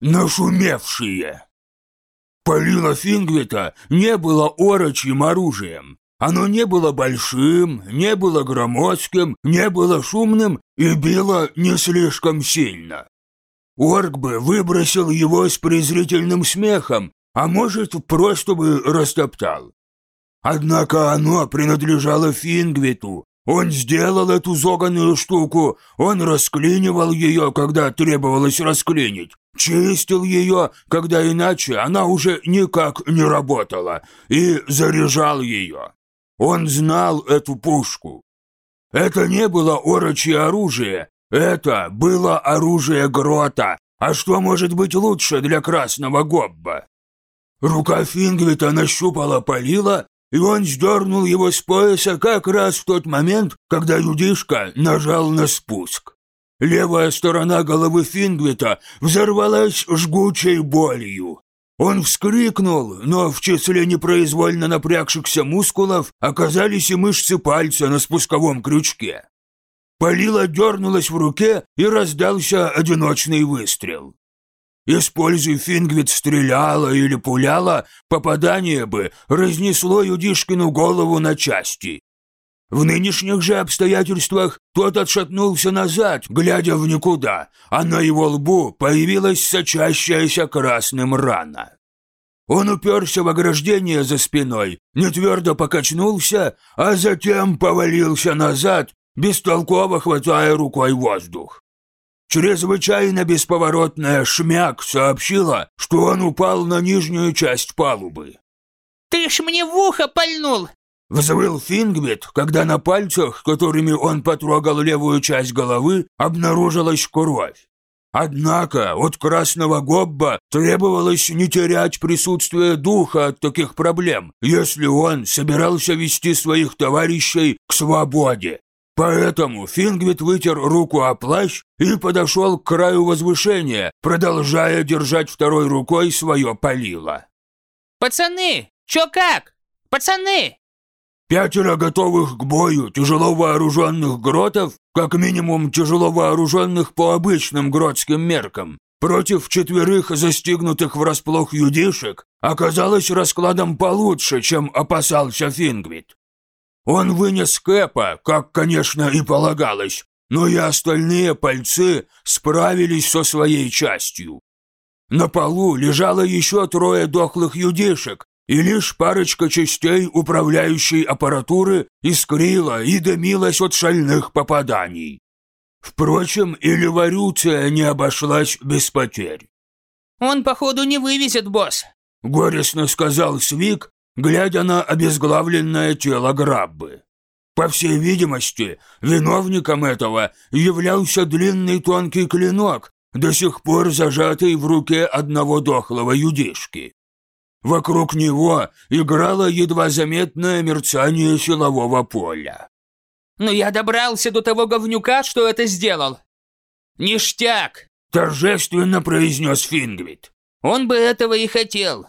нашумевшие. Полила Фингвита не было орочьим оружием. Оно не было большим, не было громоздким, не было шумным и било не слишком сильно. Орк бы выбросил его с презрительным смехом, а может, просто бы растоптал. Однако оно принадлежало Фингвиту. Он сделал эту зоганую штуку, он расклинивал ее, когда требовалось расклинить, чистил ее, когда иначе она уже никак не работала, и заряжал ее. Он знал эту пушку. Это не было орочье оружие, это было оружие Грота. А что может быть лучше для красного гобба? Рука Фингвита нащупала полила и он сдернул его с пояса как раз в тот момент, когда юдишка нажал на спуск. Левая сторона головы Фингвита взорвалась жгучей болью. Он вскрикнул, но в числе непроизвольно напрягшихся мускулов оказались и мышцы пальца на спусковом крючке. Полила дернулась в руке и раздался одиночный выстрел. Используй Фингвит стреляла или пуляла, попадание бы разнесло Юдишкину голову на части. В нынешних же обстоятельствах тот отшатнулся назад, глядя в никуда, а на его лбу появилась сочащаяся красным рана. Он уперся в ограждение за спиной, нетвердо покачнулся, а затем повалился назад, бестолково хватая рукой воздух. Чрезвычайно бесповоротная шмяк сообщила, что он упал на нижнюю часть палубы. «Ты ж мне в ухо пальнул!» Взвыл Фингвит, когда на пальцах, которыми он потрогал левую часть головы, обнаружилась кровь. Однако от красного гобба требовалось не терять присутствие духа от таких проблем, если он собирался вести своих товарищей к свободе. Поэтому Фингвит вытер руку о плащ и подошел к краю возвышения, продолжая держать второй рукой свое полило. «Пацаны, чё как? Пацаны!» Пятеро готовых к бою тяжело вооруженных гротов, как минимум тяжело вооруженных по обычным гротским меркам, против четверых застигнутых врасплох юдишек оказалось раскладом получше, чем опасался Фингвит. Он вынес Кэпа, как, конечно, и полагалось, но и остальные пальцы справились со своей частью. На полу лежало еще трое дохлых юдишек, и лишь парочка частей управляющей аппаратуры искрила и дымилась от шальных попаданий. Впрочем, и революция не обошлась без потерь. «Он, походу, не вывезет, босс», — горестно сказал Свик, глядя на обезглавленное тело Граббы. По всей видимости, виновником этого являлся длинный тонкий клинок, до сих пор зажатый в руке одного дохлого юдишки. Вокруг него играло едва заметное мерцание силового поля. «Но я добрался до того говнюка, что это сделал!» «Ништяк!» – торжественно произнес Фингвит. «Он бы этого и хотел.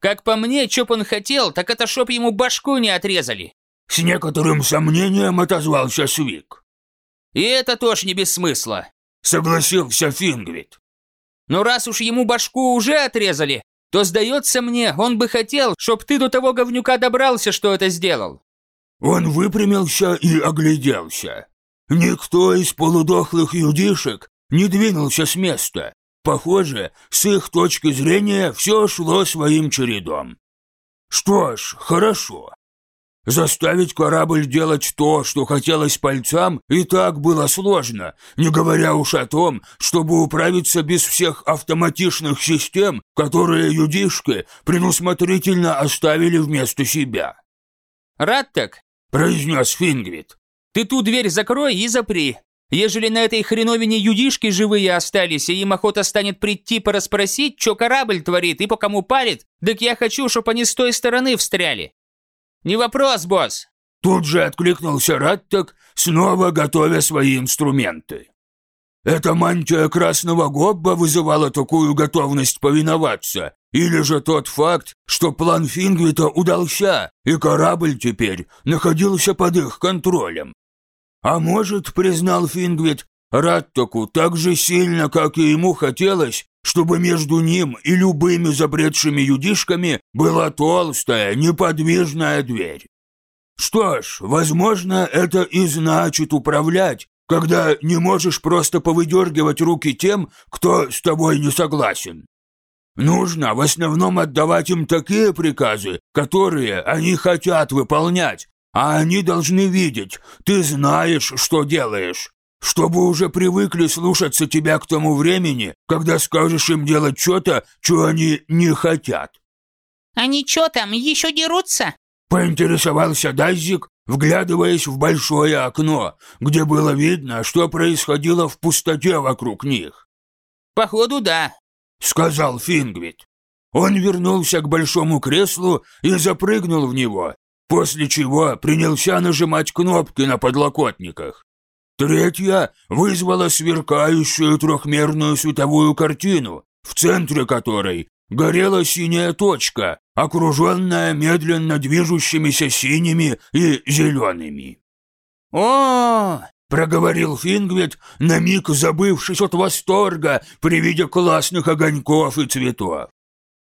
Как по мне, чё б он хотел, так это чтоб ему башку не отрезали. С некоторым сомнением отозвался Свик. И это тоже не без смысла. Согласился Фингвит. Но раз уж ему башку уже отрезали, то, сдается мне, он бы хотел, чтоб ты до того говнюка добрался, что это сделал. Он выпрямился и огляделся. Никто из полудохлых юдишек не двинулся с места. Похоже, с их точки зрения все шло своим чередом. Что ж, хорошо. Заставить корабль делать то, что хотелось пальцам, и так было сложно, не говоря уж о том, чтобы управиться без всех автоматичных систем, которые юдишки предусмотрительно оставили вместо себя. «Рад так», — произнес Фингвит. «Ты ту дверь закрой и запри. Ежели на этой хреновине юдишки живые остались, и им охота станет прийти порасспросить, что корабль творит и по кому парит, так я хочу, чтобы они с той стороны встряли. Не вопрос, босс. Тут же откликнулся Раттак, снова готовя свои инструменты. Эта мантия красного гобба вызывала такую готовность повиноваться, или же тот факт, что план Фингвита удался, и корабль теперь находился под их контролем. А может, признал Фингвит, Раттоку так же сильно, как и ему хотелось, чтобы между ним и любыми забредшими юдишками была толстая, неподвижная дверь. Что ж, возможно, это и значит управлять, когда не можешь просто повыдергивать руки тем, кто с тобой не согласен. Нужно в основном отдавать им такие приказы, которые они хотят выполнять, а они должны видеть, ты знаешь, что делаешь, чтобы уже привыкли слушаться тебя к тому времени, когда скажешь им делать что-то, что они не хотят. Они что там, еще дерутся? Поинтересовался Дайзик, вглядываясь в большое окно, где было видно, что происходило в пустоте вокруг них. «Походу, да», — сказал Фингвит. Он вернулся к большому креслу и запрыгнул в него, после чего принялся нажимать кнопки на подлокотниках. Третья вызвала сверкающую трехмерную световую картину, в центре которой горела синяя точка, окруженная медленно движущимися синими и зелеными. «О, проговорил Фингвит, на миг забывшись от восторга при виде классных огоньков и цветов.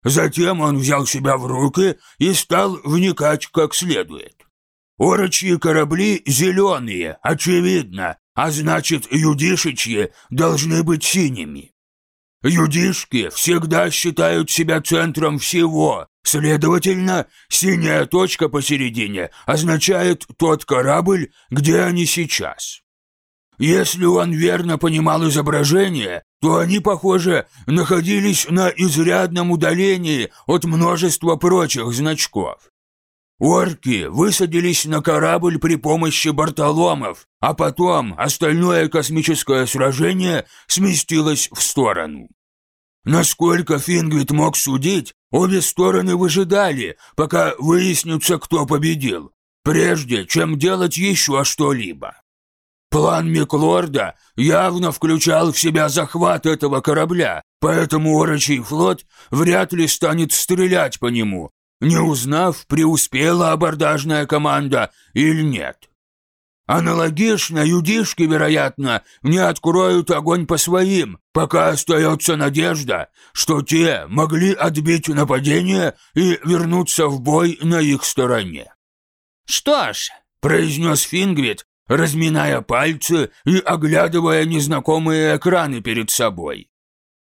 Затем он взял себя в руки и стал вникать как следует. Орочьи корабли зеленые, очевидно, а значит, юдишичьи должны быть синими. Юдишки всегда считают себя центром всего, следовательно, синяя точка посередине означает тот корабль, где они сейчас. Если он верно понимал изображение, то они, похоже, находились на изрядном удалении от множества прочих значков. Орки высадились на корабль при помощи бортоломов, а потом остальное космическое сражение сместилось в сторону. Насколько Фингвит мог судить, обе стороны выжидали, пока выяснится, кто победил, прежде чем делать еще что-либо. План Миклорда явно включал в себя захват этого корабля, поэтому Орочий флот вряд ли станет стрелять по нему, не узнав, преуспела абордажная команда или нет. Аналогично юдишки, вероятно, не откроют огонь по своим, пока остается надежда, что те могли отбить нападение и вернуться в бой на их стороне. «Что ж», — произнес Фингвит, разминая пальцы и оглядывая незнакомые экраны перед собой.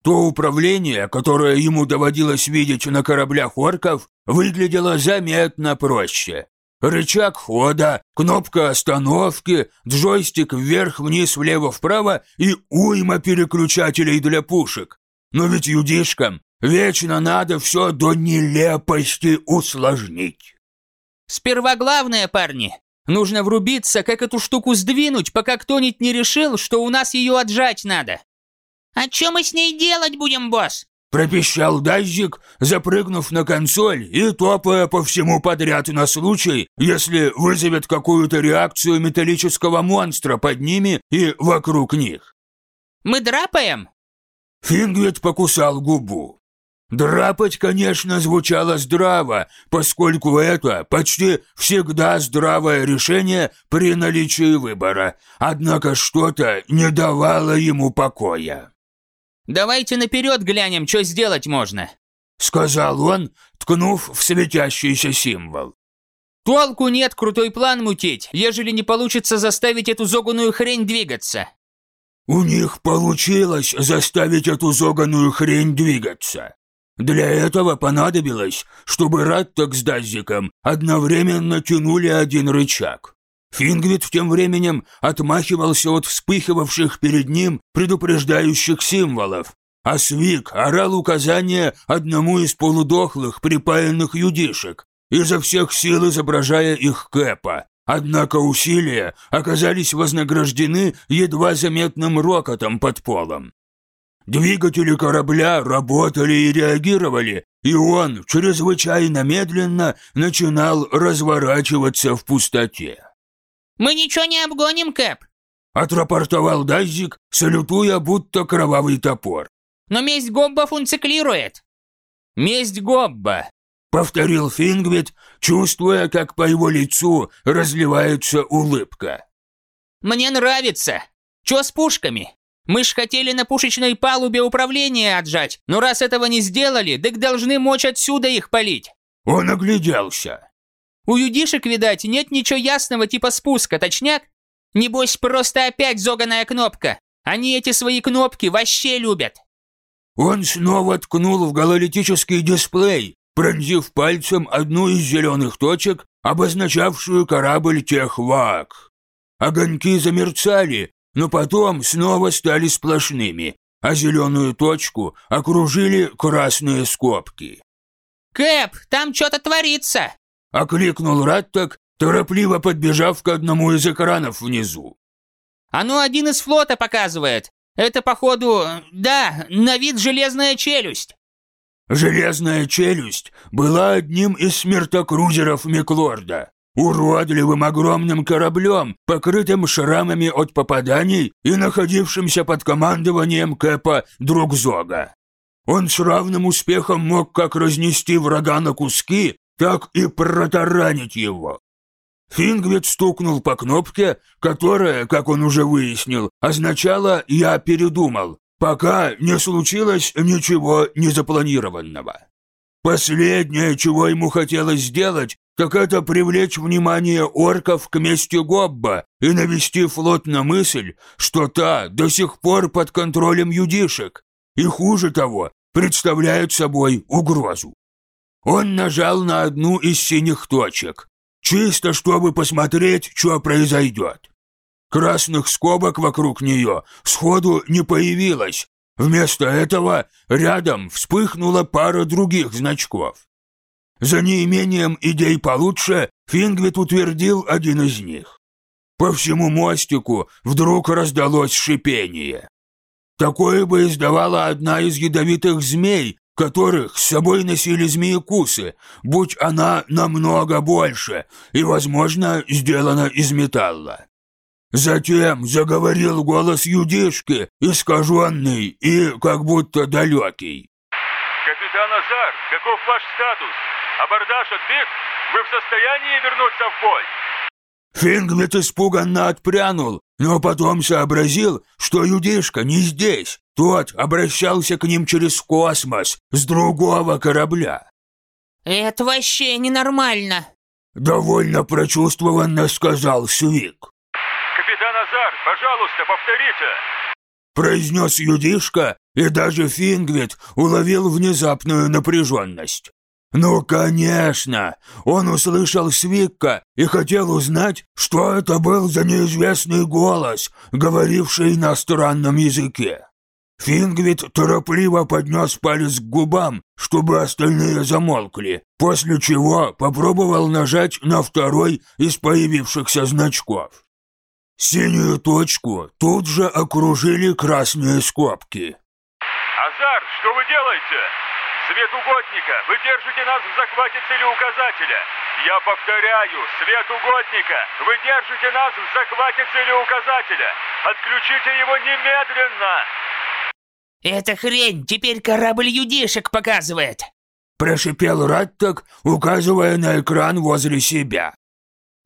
То управление, которое ему доводилось видеть на кораблях орков, выглядело заметно проще. Рычаг хода, кнопка остановки, джойстик вверх-вниз, влево-вправо и уйма переключателей для пушек. Но ведь юдишкам вечно надо все до нелепости усложнить. «Сперва главное, парни, нужно врубиться, как эту штуку сдвинуть, пока кто-нибудь не решил, что у нас ее отжать надо. «А что мы с ней делать будем, босс?» Пропищал Дайзик, запрыгнув на консоль и топая по всему подряд на случай, если вызовет какую-то реакцию металлического монстра под ними и вокруг них. «Мы драпаем?» Фингвит покусал губу. Драпать, конечно, звучало здраво, поскольку это почти всегда здравое решение при наличии выбора, однако что-то не давало ему покоя. «Давайте наперед глянем, что сделать можно», — сказал он, ткнув в светящийся символ. «Толку нет крутой план мутить, ежели не получится заставить эту зоганую хрень двигаться». «У них получилось заставить эту зоганую хрень двигаться. Для этого понадобилось, чтобы Раттак с Дазиком одновременно тянули один рычаг. Фингвит тем временем отмахивался от вспыхивавших перед ним предупреждающих символов, а Свик орал указания одному из полудохлых припаянных юдишек, изо всех сил изображая их Кэпа. Однако усилия оказались вознаграждены едва заметным рокотом под полом. Двигатели корабля работали и реагировали, и он чрезвычайно медленно начинал разворачиваться в пустоте. «Мы ничего не обгоним, Кэп!» Отрапортовал Дайзик, салютуя, будто кровавый топор. «Но месть Гобба функциклирует!» «Месть Гобба!» Повторил Фингвит, чувствуя, как по его лицу разливается улыбка. «Мне нравится! Чё с пушками? Мы ж хотели на пушечной палубе управление отжать, но раз этого не сделали, так должны мочь отсюда их палить. Он огляделся. У юдишек, видать, нет ничего ясного типа спуска, точняк? Небось, просто опять зоганая кнопка. Они эти свои кнопки вообще любят. Он снова ткнул в гололитический дисплей, пронзив пальцем одну из зеленых точек, обозначавшую корабль Техвак. Огоньки замерцали, но потом снова стали сплошными, а зеленую точку окружили красные скобки. Кэп, там что-то творится. Окликнул Раттак, торопливо подбежав к одному из экранов внизу. Оно один из флота показывает. Это, походу, да, на вид железная челюсть. Железная челюсть была одним из смертокрузеров Миклорда, уродливым огромным кораблем, покрытым шрамами от попаданий и находившимся под командованием Кэпа Другзога. Он с равным успехом мог как разнести врага на куски, так и протаранить его. Фингвит стукнул по кнопке, которая, как он уже выяснил, означала «я передумал», пока не случилось ничего незапланированного. Последнее, чего ему хотелось сделать, так это привлечь внимание орков к мести Гобба и навести флот на мысль, что та до сих пор под контролем юдишек, и хуже того, представляет собой угрозу. Он нажал на одну из синих точек, чисто чтобы посмотреть, что произойдет. Красных скобок вокруг нее сходу не появилось. Вместо этого рядом вспыхнула пара других значков. За неимением идей получше Фингвит утвердил один из них. По всему мостику вдруг раздалось шипение. Такое бы издавала одна из ядовитых змей, которых с собой носили змеекусы, будь она намного больше и, возможно, сделана из металла. Затем заговорил голос юдишки, искаженный и как будто далекий. «Капитан Азар, каков ваш статус? Абордаж отбит? Вы в состоянии вернуться в бой?» Фингвит испуганно отпрянул, но потом сообразил, что юдишка не здесь. Тот обращался к ним через космос, с другого корабля. Это вообще ненормально. Довольно прочувствованно сказал Свик. «Капитан Азар, пожалуйста, повторите!» Произнес юдишка, и даже Фингвит уловил внезапную напряженность. «Ну, конечно! Он услышал Свикка и хотел узнать, что это был за неизвестный голос, говоривший на странном языке. Фингвит торопливо поднес палец к губам, чтобы остальные замолкли, после чего попробовал нажать на второй из появившихся значков. Синюю точку тут же окружили красные скобки. «Азар, что вы делаете? Свет угодника, вы держите нас в захвате целеуказателя. Я повторяю, свет угодника, вы держите нас в захвате целеуказателя. Отключите его немедленно!» Эта хрень теперь корабль юдишек показывает. Прошипел Раттак, указывая на экран возле себя.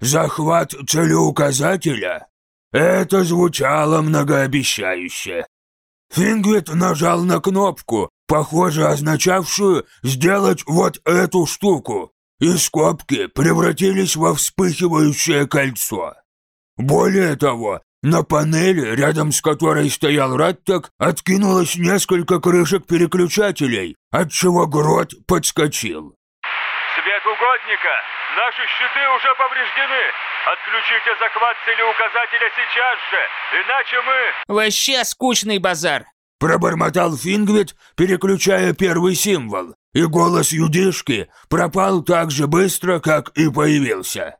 Захват целеуказателя? Это звучало многообещающе. Фингвит нажал на кнопку, похоже означавшую «сделать вот эту штуку», и скобки превратились во вспыхивающее кольцо. Более того, на панели, рядом с которой стоял Раттак, откинулось несколько крышек переключателей, отчего Грот подскочил. «Свет угодника! Наши щиты уже повреждены! Отключите захват целеуказателя сейчас же, иначе мы...» Вообще скучный базар. Пробормотал Фингвит, переключая первый символ, и голос юдишки пропал так же быстро, как и появился.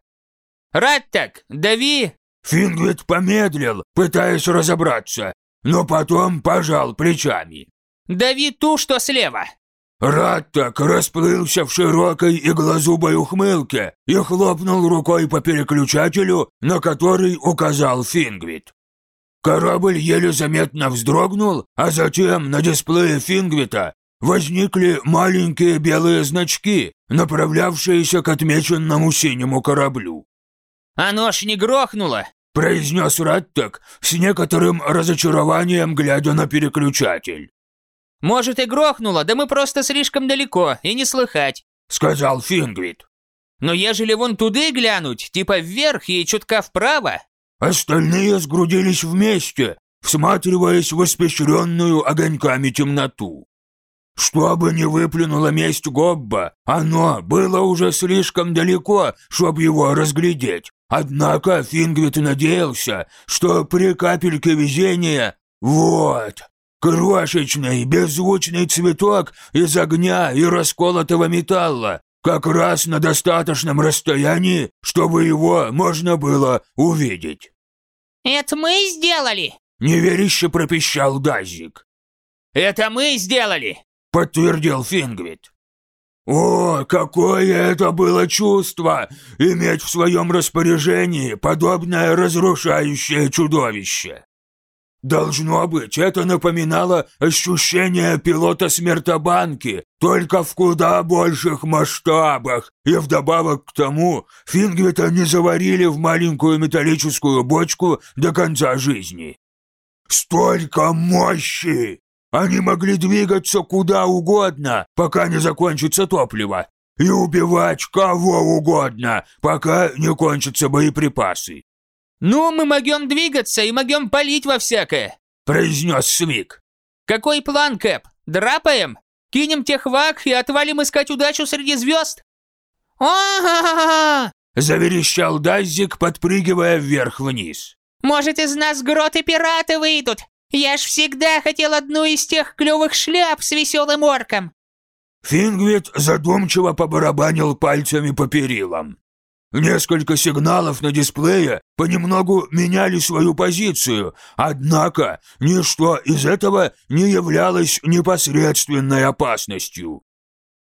Раттак, дави! Фингвит помедлил, пытаясь разобраться, но потом пожал плечами. Дави ту, что слева. Раттак расплылся в широкой и глазубой ухмылке и хлопнул рукой по переключателю, на который указал Фингвит. Корабль еле заметно вздрогнул, а затем на дисплее Фингвита возникли маленькие белые значки, направлявшиеся к отмеченному синему кораблю. Оно ж не грохнуло. произнес Раттак с некоторым разочарованием, глядя на переключатель. Может и грохнуло, да мы просто слишком далеко и не слыхать. Сказал Фингвит. Но ежели вон туды глянуть, типа вверх и чутка вправо, Остальные сгрудились вместе, всматриваясь в испещренную огоньками темноту. Что бы ни выплюнула месть Гобба, оно было уже слишком далеко, чтобы его разглядеть. Однако Фингвит надеялся, что при капельке везения... Вот, крошечный, беззвучный цветок из огня и расколотого металла, как раз на достаточном расстоянии, чтобы его можно было увидеть. Это мы сделали? Неверяще пропищал Дазик. это мы сделали. Подтвердил Фингвит. О, какое это было чувство, иметь в своем распоряжении подобное разрушающее чудовище. Должно быть, это напоминало ощущение пилота смертобанки, только в куда больших масштабах, и вдобавок к тому Фингвита не заварили в маленькую металлическую бочку до конца жизни. Столько мощи! Они могли двигаться куда угодно, пока не закончится топливо, и убивать кого угодно, пока не кончатся боеприпасы. «Ну, мы могем двигаться и могем палить во всякое», — произнес Свик. «Какой план, Кэп? Драпаем? Кинем тех вак и отвалим искать удачу среди звезд?» о заверещал Даззик, подпрыгивая вверх-вниз. «Может, из нас гроты пираты выйдут? Я ж всегда хотел одну из тех клевых шляп с веселым орком!» Фингвит задумчиво побарабанил пальцами по перилам. Несколько сигналов на дисплее понемногу меняли свою позицию, однако ничто из этого не являлось непосредственной опасностью.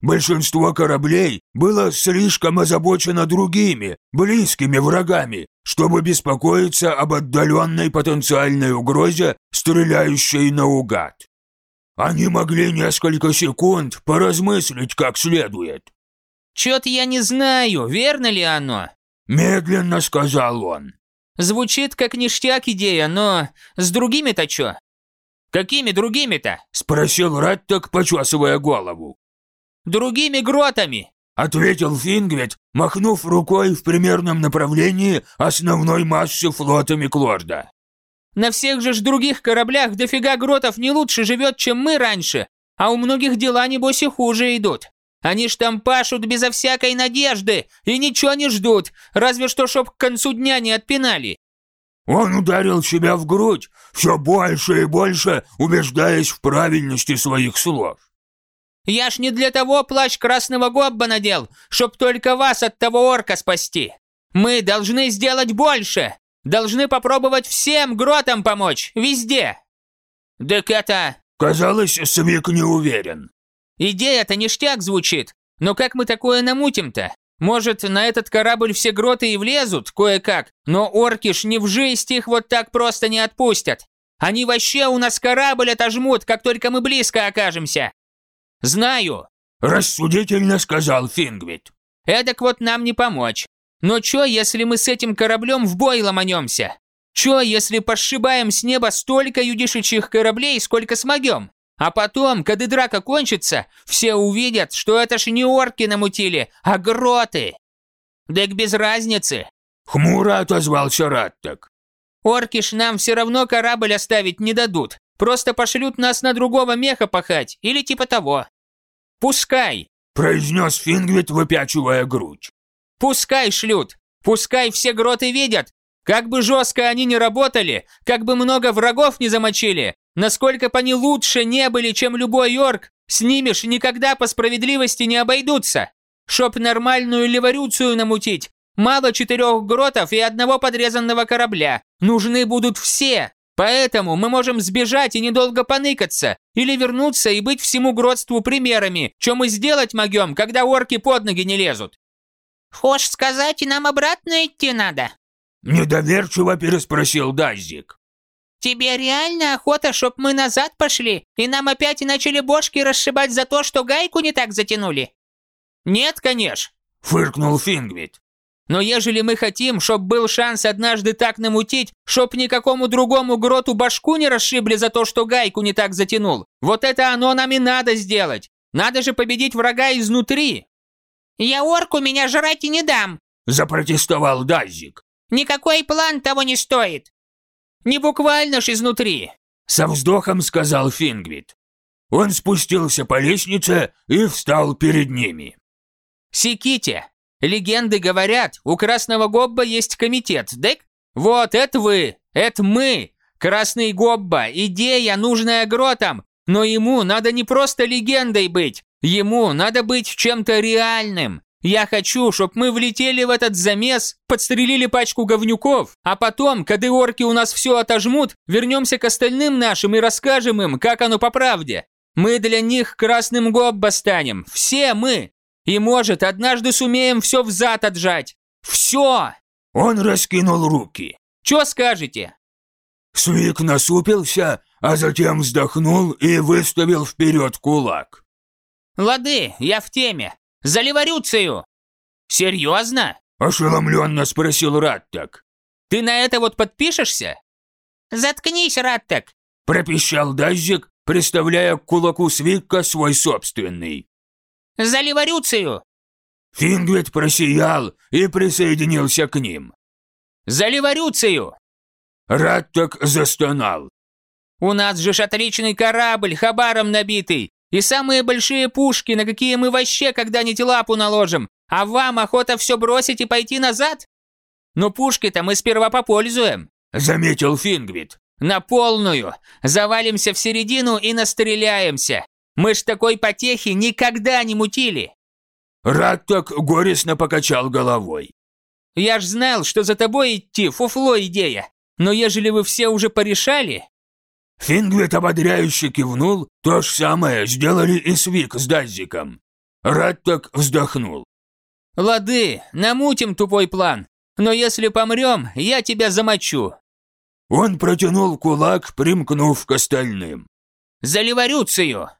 Большинство кораблей было слишком озабочено другими, близкими врагами, чтобы беспокоиться об отдаленной потенциальной угрозе, стреляющей наугад. Они могли несколько секунд поразмыслить как следует. «Чё-то я не знаю, верно ли оно?» Медленно сказал он. «Звучит как ништяк идея, но с другими-то чё?» «Какими другими-то?» Спросил Раттак, почесывая голову. «Другими гротами!» Ответил Фингвит, махнув рукой в примерном направлении основной массы флота Миклорда. «На всех же ж других кораблях дофига гротов не лучше живет, чем мы раньше, а у многих дела, небось, и хуже идут. Они ж там пашут безо всякой надежды и ничего не ждут, разве что чтоб к концу дня не отпинали. Он ударил себя в грудь, все больше и больше убеждаясь в правильности своих слов. Я ж не для того плащ красного гобба надел, чтоб только вас от того орка спасти. Мы должны сделать больше. Должны попробовать всем гротам помочь, везде. Так это... Казалось, Свик не уверен. Идея-то ништяк звучит, но как мы такое намутим-то? Может, на этот корабль все гроты и влезут, кое-как, но орки ж не в жизнь их вот так просто не отпустят. Они вообще у нас корабль отожмут, как только мы близко окажемся. Знаю. Рассудительно сказал Фингвит. Эдак вот нам не помочь. Но чё, если мы с этим кораблем в бой ломанемся? Чё, если пошибаем с неба столько юдишечьих кораблей, сколько смогем? А потом, когда драка кончится, все увидят, что это ж не орки намутили, а гроты. Так без разницы. Хмуро отозвался Раттак. Орки ж нам все равно корабль оставить не дадут. Просто пошлют нас на другого меха пахать, или типа того. Пускай. Произнес Фингвит, выпячивая грудь. Пускай шлют. Пускай все гроты видят. Как бы жестко они ни работали, как бы много врагов не замочили, Насколько бы они лучше не были, чем любой орк, с ними ж никогда по справедливости не обойдутся. Чтоб нормальную леворюцию намутить, мало четырех гротов и одного подрезанного корабля. Нужны будут все. Поэтому мы можем сбежать и недолго поныкаться, или вернуться и быть всему гротству примерами, что мы сделать могем, когда орки под ноги не лезут. Хочешь сказать, и нам обратно идти надо? Недоверчиво переспросил Дазик. Тебе реально охота, чтоб мы назад пошли, и нам опять и начали бошки расшибать за то, что гайку не так затянули?» «Нет, конечно», — фыркнул Фингвит. Но ежели мы хотим, чтоб был шанс однажды так намутить, чтоб никакому другому гроту башку не расшибли за то, что гайку не так затянул, вот это оно нам и надо сделать. Надо же победить врага изнутри. Я орку меня жрать и не дам. Запротестовал Дазик. Никакой план того не стоит. Не буквально ж изнутри. Со вздохом сказал Фингвит. Он спустился по лестнице и встал перед ними. Секите. Легенды говорят, у Красного Гобба есть комитет, дек? Вот, это вы, это мы. Красный Гобба, идея, нужная гротам. Но ему надо не просто легендой быть, ему надо быть чем-то реальным. Я хочу, чтоб мы влетели в этот замес, подстрелили пачку говнюков, а потом, когда орки у нас все отожмут, вернемся к остальным нашим и расскажем им, как оно по правде. Мы для них красным гобба станем, все мы. И, может, однажды сумеем все взад отжать. Все! Он раскинул руки. Че скажете? Свик насупился, а затем вздохнул и выставил вперед кулак. Лады, я в теме. За революцию! Серьезно? Ошеломленно спросил Раттак. Ты на это вот подпишешься? Заткнись, Раттак. Пропищал Дазик, приставляя к кулаку Свикка свой собственный. За революцию! Фингвит просиял и присоединился к ним. За революцию! Раттак застонал. У нас же ж отличный корабль, хабаром набитый. И самые большие пушки, на какие мы вообще когда-нибудь лапу наложим. А вам охота все бросить и пойти назад? Ну пушки-то мы сперва попользуем. Заметил Фингвит. На полную. Завалимся в середину и настреляемся. Мы ж такой потехи никогда не мутили. Раттак горестно покачал головой. Я ж знал, что за тобой идти, фуфло идея. Но ежели вы все уже порешали, Фингвит ободряюще кивнул, то же самое сделали и Свик с Дазиком. Раттак вздохнул. «Лады, намутим тупой план, но если помрем, я тебя замочу». Он протянул кулак, примкнув к остальным. «За революцию!»